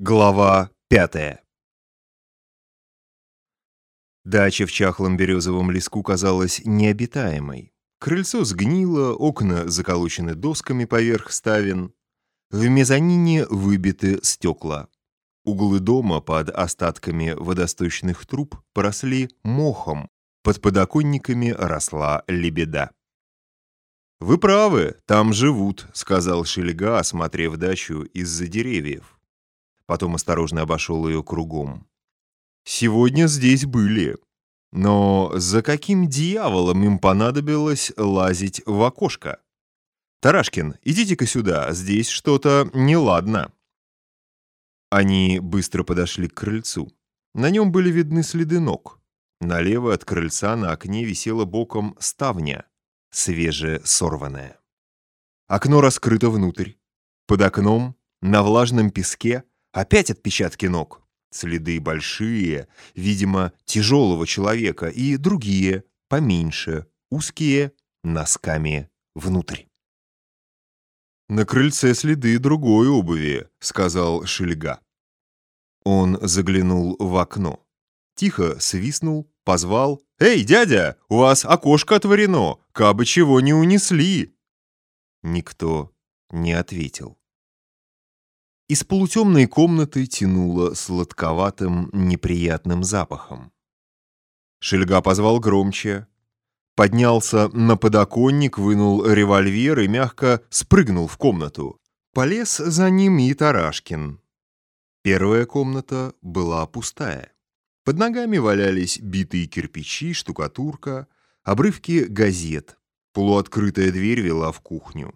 Глава пятая Дача в чахлом березовом леску казалась необитаемой. Крыльцо сгнило, окна заколочены досками поверх ставен. В мезонине выбиты стекла. Углы дома под остатками водосточных труб поросли мохом. Под подоконниками росла лебеда. «Вы правы, там живут», — сказал Шельга, осмотрев дачу из-за деревьев. Потом осторожно обошел ее кругом. «Сегодня здесь были. Но за каким дьяволом им понадобилось лазить в окошко? Тарашкин, идите-ка сюда, здесь что-то неладно». Они быстро подошли к крыльцу. На нем были видны следы ног. Налево от крыльца на окне висела боком ставня, свежесорванная. Окно раскрыто внутрь. Под окном, на влажном песке, опять отпечатки ног. Следы большие, видимо, тяжелого человека, и другие, поменьше, узкие, носками внутрь. «На крыльце следы другой обуви», — сказал Шельга. Он заглянул в окно. Тихо свистнул, позвал. «Эй, дядя, у вас окошко отворено, кабы чего не унесли!» Никто не ответил. Из полутемной комнаты тянуло сладковатым, неприятным запахом. Шельга позвал громче. Поднялся на подоконник, вынул револьвер и мягко спрыгнул в комнату. Полез за ним и Тарашкин. Первая комната была пустая. Под ногами валялись битые кирпичи, штукатурка, обрывки газет. Полуоткрытая дверь вела в кухню.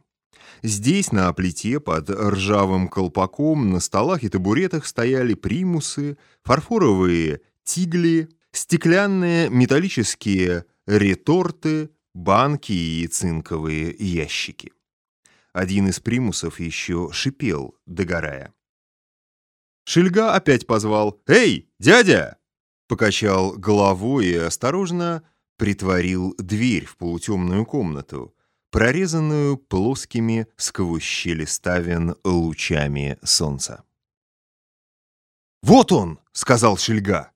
Здесь, на плите, под ржавым колпаком, на столах и табуретах стояли примусы, фарфоровые тигли, стеклянные металлические реторты, банки и цинковые ящики. Один из примусов еще шипел, догорая. Шельга опять позвал «Эй, дядя!» Покачал головой и осторожно притворил дверь в полутемную комнату, прорезанную плоскими сквозь щели ставен лучами солнца. «Вот он!» — сказал Шельга.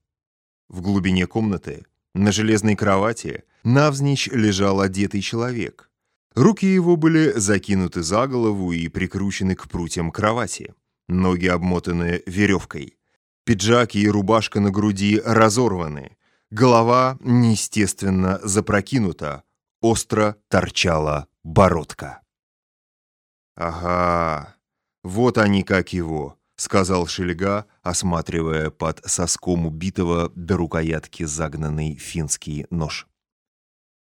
В глубине комнаты, на железной кровати, навзничь лежал одетый человек. Руки его были закинуты за голову и прикручены к прутьям кровати ноги обмотаны веревкой. Пиджак и рубашка на груди разорваны. Голова неестественно запрокинута. Остро торчала бородка. «Ага, вот они как его», — сказал Шельга, осматривая под соском убитого до рукоятки загнанный финский нож.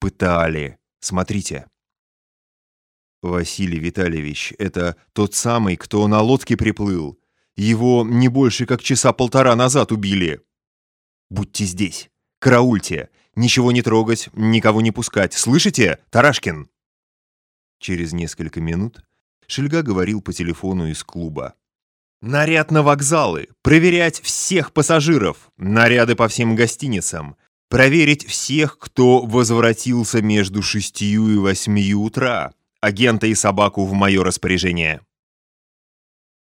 «Пытали. Смотрите». Василий Витальевич, это тот самый, кто на лодке приплыл. Его не больше как часа полтора назад убили. Будьте здесь, караульте, ничего не трогать, никого не пускать. Слышите, Тарашкин?» Через несколько минут Шельга говорил по телефону из клуба. «Наряд на вокзалы! Проверять всех пассажиров! Наряды по всем гостиницам! Проверить всех, кто возвратился между шестью и восьмию утра! агента и собаку в мое распоряжение.